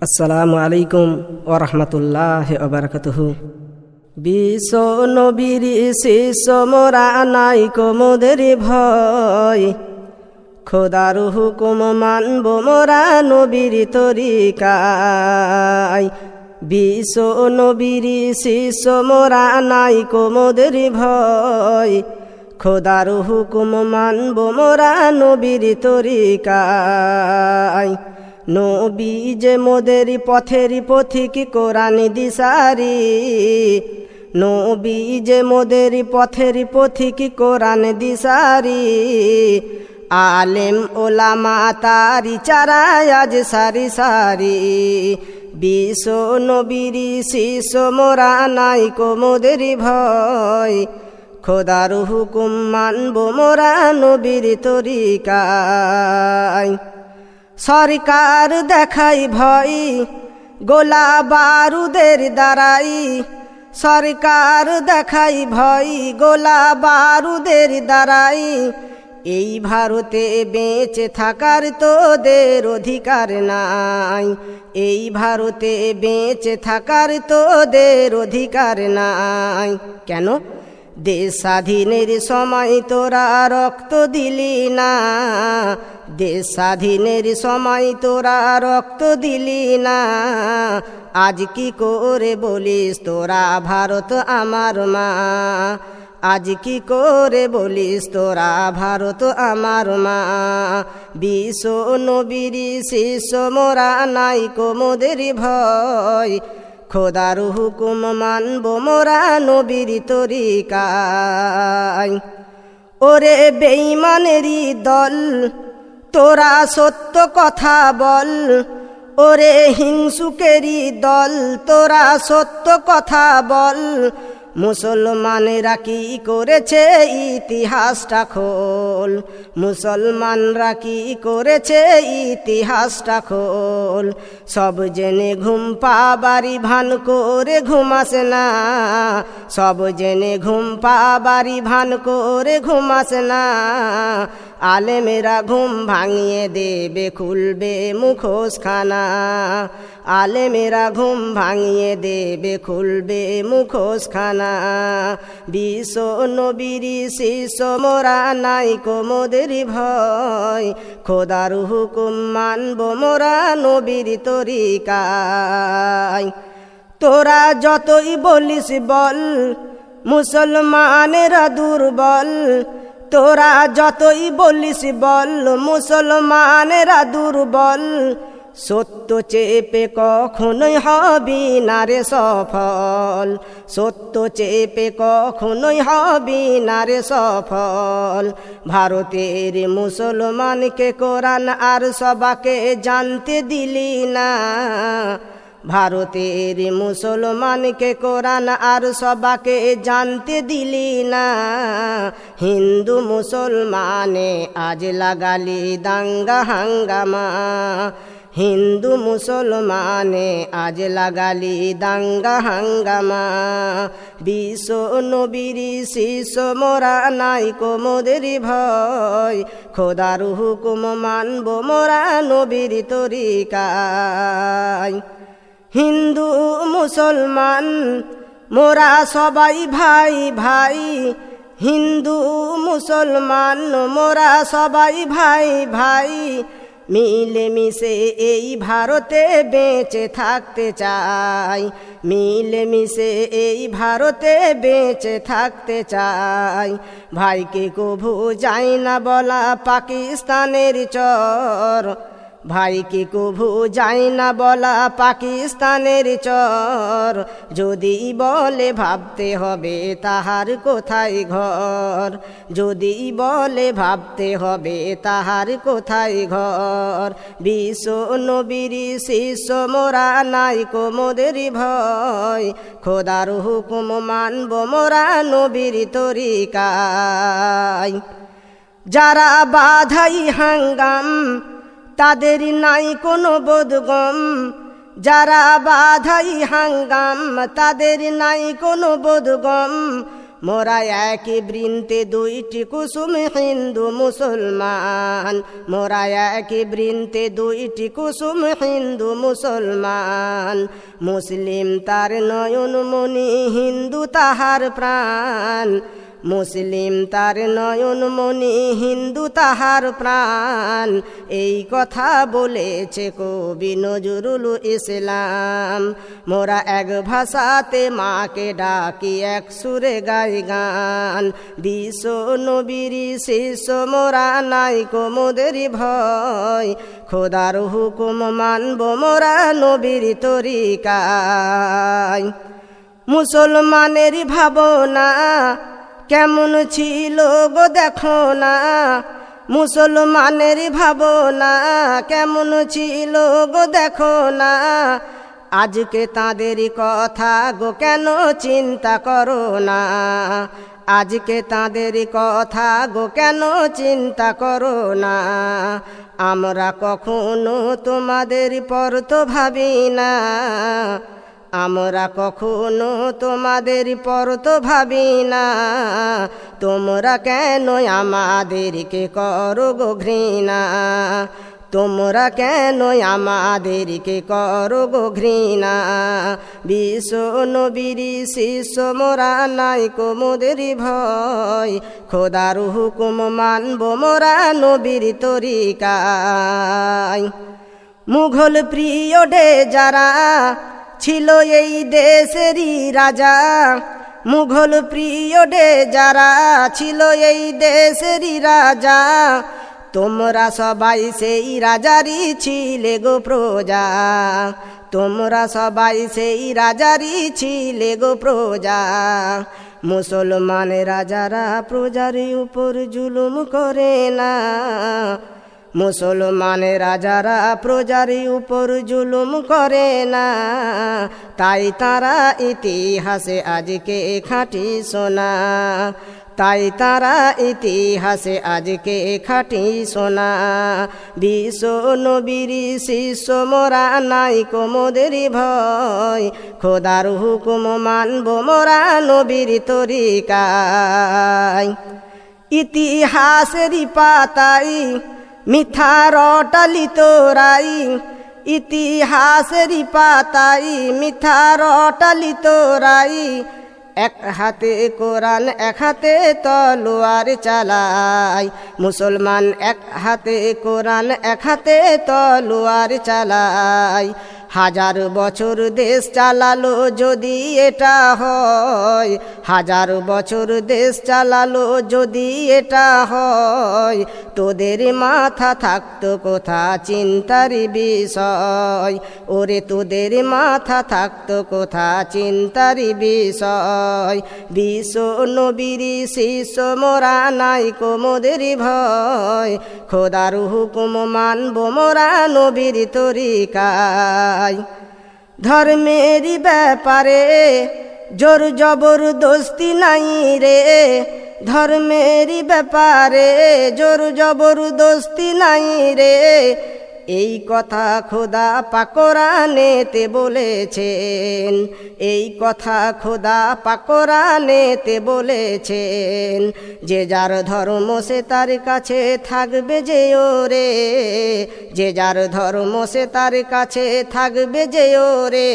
আসসালামু আলাইকুম ওরহমতুল্লাহ ওবরকাতুহ বিশ্ব নবীর শিষ্য মোরা নাই কোমদের ভয়। খোদার হুকুম মানব মোরা নবীর তরিকায়। বিশ্ব নবীর শিষ্য মোরা নাই কোমদের ভয়। খোদার হুকুম মানব মোরা নবীর তরিকায়। নবী যে মোদের পথের পথিক কোরআন দিশারি। নবী যে মোদের পথের পথিক কোরআন দিশারি। আলেম ওলামা তারি চারায় আজ সারি সারি। বিশ্ব নবীর শিষ্য মোরা নাই কোমদের ভয়। খোদার হুকুম মানব মোরা নবীর তরিকায়। সরকার দেখাই ভয়, গোলা বারুদের দ্বারাই। সরকার দেখাই ভয়, গোলা বারুদের দ্বারাই। এই ভারতে বেঁচে থাকার তোদের অধিকার নাই। এই ভারতে বেঁচে থাকার তোদের অধিকার নাই। কেন? দেশ স্বাধীনের সময় তোরা রক্ত দিলি না। দেশ স্বাধীনের সময় তোরা রক্ত দিলি না। আজ কি করে বলিস, তোরা ভারত আমার মা। আজ কি করে বলিস, তোরা ভারত আমার মা। বিশ্ব নবীর শিষ্য মোরা নাই কোমদের ভয়। খোদার হুকুম মানব মোরা নবীর তরিকায়। ওরে বেইমানেরই দল তোরা সত্য কথা বল। ওরে হিংসুকেরি দল তোরা সত্য কথা বল। মুসলমানেরা কি করেছে? ইতিহাসটা খোল। মুসলমানরা কি করেছে? ইতিহাসটা খোল। সব জেনে ঘুম পাবারি, ভান করে ঘুমাসে না। সব জেনে ঘুম পাবারি, ভান করে ঘুমাসে না। আলেমেরা ঘুম ভাঙিয়ে দেবে, খুলবে মুখোশ খানা আলেমেরা ঘুম ভাঙিয়ে দেবে, খুলবে মুখোশ খানা বিশ্ব নবীর শিষ্য মোরা নাই কোমদের ভয়। খোদার হুকুম মানব মোরা নবীর তরিকায়। তোরা যতই বলিস বল, মুসলমানেরা দুর্বল। তোরা যতই বলিস বল, মুসলমানেরা দুর্বল। সত্য চেপে কখনোই হবি না রে সফল। সত্য চেপে কখনোই হবি না রে সফল। ভারতের মুসলমানকে কোরআন আর সবাকে জানতে দিলি না। ভারতের মুসলমানকে কোরআন আর সবাকে জানতে দিলি না। হিন্দু মুসলমানে আজ লাগালি দাঙ্গা হাঙ্গামা। হিন্দু মুসলমানে আজ লাগালি দাঙ্গা হাঙ্গামা। বিশ্ব নবীর শিষ্য মোরা নাই কোমদের ভয়। খোদার হুকুম মানব মোরা নবীর তরিকায়। হিন্দু মুসলমান মোরা সবাই ভাই ভাই। হিন্দু মুসলমান মোরা সবাই ভাই ভাই। মিলে মিশে এই ভারতে বেঁচে থাকতে চাই। মিলে মিশে এই ভারতে বেঁচে থাকতে চাই। ভাইকে কভু যাই না বলা পাকিস্তানের চর। ভাইকে কভু যাই না বলা পাকিস্তানের চর? যদি বলে ভাবতে হবে তাহার কোথায় ঘর? যদি বলে ভাবতে হবে তাহার কোথায় ঘর? বিশ্ব নবীর শিষ্য মোরা নাই কোমদের ভয়। খোদার হুকুম মানব মোরা নবীর তরিকায়। যারা বাধাই হাঙ্গাম তাদের নাই কোনো বোধগম। যারা বাধাই হাঙ্গাম, তাদের নাই কোনো বোধগম। মোরা একই বৃন্তে দুইটি কুসুম হিন্দু মুসলমান। মোরা একই বৃন্তে দুইটি কুসুম হিন্দু মুসলমান। মুসলিম তার নয়নমণি, হিন্দু তাহার প্রাণ। মুসলিম তার নয়নমণি হিন্দু তাহার প্রাণ। এই কথা বলেছে কবি নজরুল ইসলাম। মোরা এক ভাষাতে মাকে ডাকি এক সুরে গাই গান। বিশ্ব নবীর শিষ্য মোরা নাই কোমদের ভয়। খোদার হুকুম মানব মোরা নবীর তরিকায়। মুসলমানের ভাবনা কেমন ছিল গো দেখো না। মুসলমানের ভাবনা কেমন ছিল গো দেখো না। আজকে তাদের কথা গো কেন চিন্তা করো না। আজকে তাদের কথা গো কেন চিন্তা করো না। আমরা কখনো তোমাদের পর তো ভাবি না। আমরা কখনো তোমাদের পর তো ভাবি না। তোমরা কেন আমাদেরকে করো গো ঘৃণা? তোমরা কেন আমাদেরকে করো গো ঘৃণা? বিশ্ব নবীর শিষ্য মোরা নাই কোমদের ভয়। খোদার হুকুম মানব মোরা নবীর তরিকায়। মুঘল প্রিয় ডে যারা ছিল এই দেশেরই রাজা। মুঘল প্রিয় ডে যারা ছিল এই দেশেরই রাজা, তোমরা সবাই সেই রাজারই ছিলে গো প্রজা। তোমরা সবাই সেই রাজারই ছিলে গো প্রজা। মুসলমান রাজারা প্রজার উপর জুলুম করে না। মুসলমান রাজারা প্রজার উপর জুলুম করে না। তাই তারা ইতিহাসে আজকে খাঁটি সোনা। তাই তারা ইতিহাসে আজকে খাটি সোনা। বিশ্ব নবীর শিষ্য মোরা নাই কোমদের ভয়। খোদার হুকুম মানব মোরা নবীর তরিকায়। ইতিহাসেরই পাতাই মিথা রটালি তোরাই, ইতিহাসেরই পাতাই মিথা রটালি তোরাই। এক হাতে কোরআন, এক হাতে তলোয়ার চালাই। মুসলমান এক হাতে কোরআন, এক হাতে তলোয়ার চালাই। হাজার বছর দেশ চালালো যদি এটা হয় হাজার বছর দেশ চালালো যদি এটা হয়, তোদের মাথা থাকতো কোথা চিন্তার বিষয়? ওরে তোদের মাথা থাকতো কোথা চিন্তার বিষয়? বিশ্ব নবীর শিষ্য মোরা নাই কোমদের ভয়। খোদার হুকুম মানব মোরা নবীর তরিকায়। ধর্মেরই ব্যাপারে জোর জবরদস্তি নাই রে, ধর্মেরই ব্যাপারে জোর জবরদস্তি নাই রে। এই কথা খোদা পাকরানেতে বলেছেন, এই কথা খোদা পাকরানেতে বলেছেন, যে যার ধর্ম সে তার কাছে থাকবে যে ওরে, যে যার ধর্ম সে তার কাছে থাকবে যে ওরে।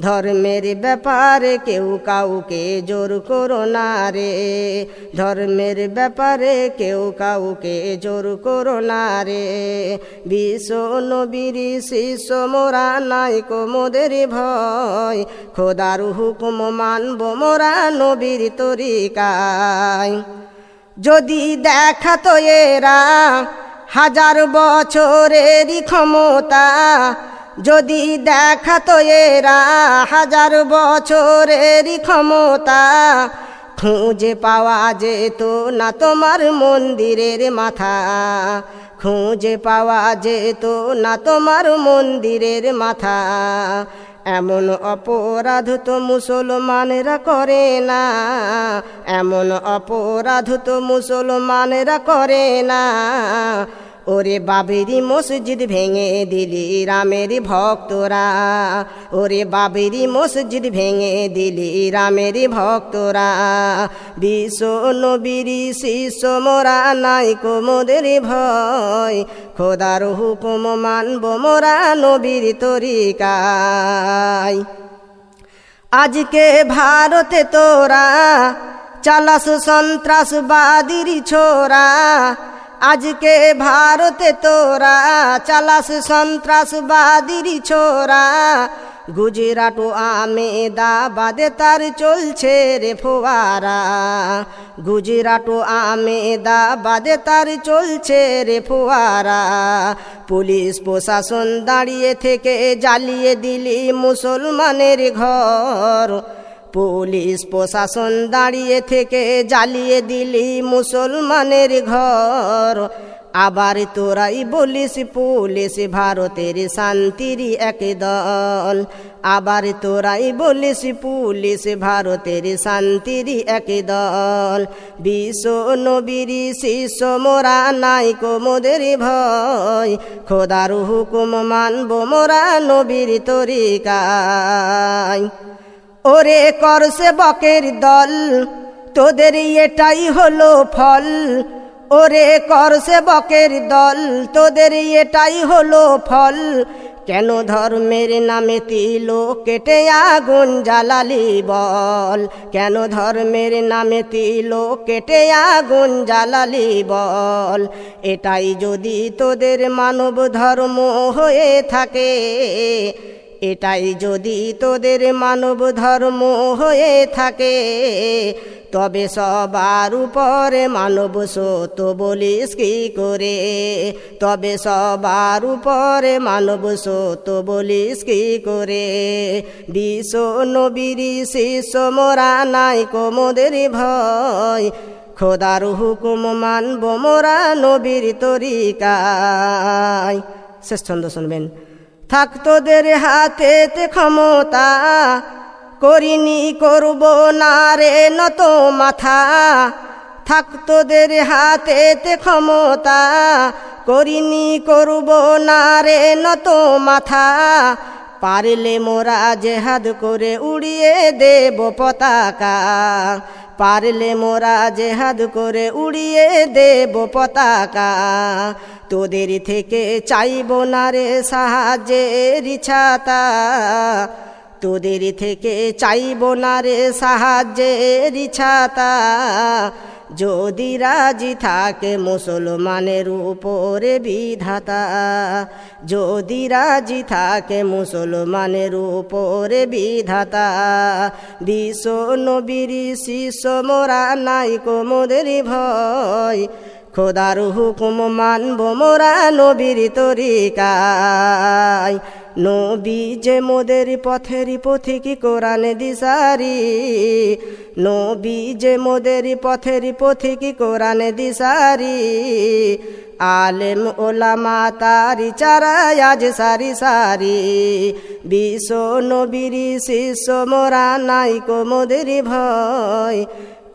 ধর্মের ব্যাপারে, কেউ কাউকে জোর করো না রে। ধর্মের ব্যাপারে, কেউ কাউকে জোর করো না রে। বিশ্ব নবীর শিষ্য মোরা নাই কোমদের ভয়। খোদার হুকুম মানব মোরা নবীর তরিকায়। যদি দেখাতো এরা হাজার বছরেরই ক্ষমতা যদি দেখাতো এরা হাজার বছরেরই ক্ষমতা, খুঁজে পাওয়া যেত না তোমার মন্দিরের মাথা। খুঁজে পাওয়া যেত না তোমার মন্দিরের মাথা। এমন অপরাধ তো মুসলমানেরা করে না। এমন অপরাধ তো মুসলমানেরা করে না। ওরে বাবেরি মসজিদ ভেঙে দিলি রামের ভক্তরা। ওরে বাবেরি মসজিদ ভেঙে দিলি রামের ভক্তরা। বিশ্ব নবীর শিষ্য মোরা নাই কোমদের ভয়। খোদার হুকুম মানব মোরা নবীর তরিকায়। আজকে ভারতে তোরা, চালাস সন্ত্রাসবাদীর ছোরা। আজকে ভারতে তোরা চালাস সন্ত্রাসবাদীর ছোরা। গুজরাট ও আমেদাবাদে তার চলছে রে ফোয়ারা। গুজরাট ও আমেদাবাদে তার চলছে রে ফোয়ারা। পুলিশ প্রশাসন দাঁড়িয়ে থেকে জ্বালিয়ে দিলি মুসলমানের ঘর। পুলিশ প্রশাসন দাঁড়িয়ে থেকে জ্বালিয়ে দিলি মুসলমানের ঘর। আবার তোরাই বলিস পুলিশ ভারতের শান্তির এক দল। আবার তোরাই বলিস পুলিশ ভারতের শান্তির এক দল। বিশ্ব নবীর শিষ্য মোরা নাই কোমদের ভয়। খোদার হুকুম মানব মোরা নবীর তরিকায়। ওরে করছে বকের দল তোদের এটাই হলো ফল। ওরে করছে বকের দল তোদের এটাই হলো ফল। কেন ধর্মের নামে তিল কেটে আগুন জ্বালালি বল? কেন ধর্মের নামে তিল কেটে আগুন জ্বালালি বল? এটাই যদি তোদের মানব ধর্ম হয়ে থাকে এটাই যদি তোদের মানব ধর্ম হয়ে থাকে, তবে সবার উপরে মানব সত বলিস কি করে? তবে সবার উপরে মানব সত বলিস কি করে? বিশ্ব নবীর শিষ্য মোরা নাই কোমদের ভয়। খোদার হুকুম মানব মোরা নবীর তরিকায়। শেষ ছন্দ শুনবেন। থাক তোদের হাতেতে ক্ষমতা, করিনি করব না রে নত মাথা। থাক তোদের হাতেতে ক্ষমতা, করিনি করব না রে নত মাথা। পারলে মোরা জেহাদ করে উড়িয়ে দেব পতাকা। পারলে মোরা জেহাদ করে উড়িয়ে দেব পতাকা। তোদের থেকে চাইব না রে সাহায্যের ছাতা তোদের থেকে চাইব না রে সাহায্যের ছাতা যদি রাজি থাকে মুসলমানের উপরে বিধাতা, যদি রাজি থাকে মুসলমানের উপরে বিধাতা, বিশ্ব নবীর শিষ্য মোরা নাই কোমদের ভয়, খোদার হুকুম মানব মোরা নবীর তরিকায়। নবী যে মোদের পথের পথিকি কোরআন দিশারি, নবী যে মোদের পথের পথিকি কোরআন দিশারি, আলেম ওলামা তারি চারায় আজ সারি সারি। বিশ্ব নবীর শিষ্য মোরা নাই কোমদের ভয়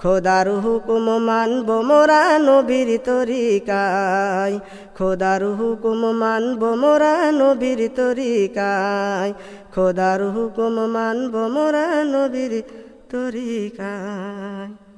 খোদার হুকুম মানব মোরা নবীর তরিকায়। খোদার হুকুম মানব মোরা নবীর তরিকায়। খোদার হুকুম মানব মোরা নবীর তরিকায়।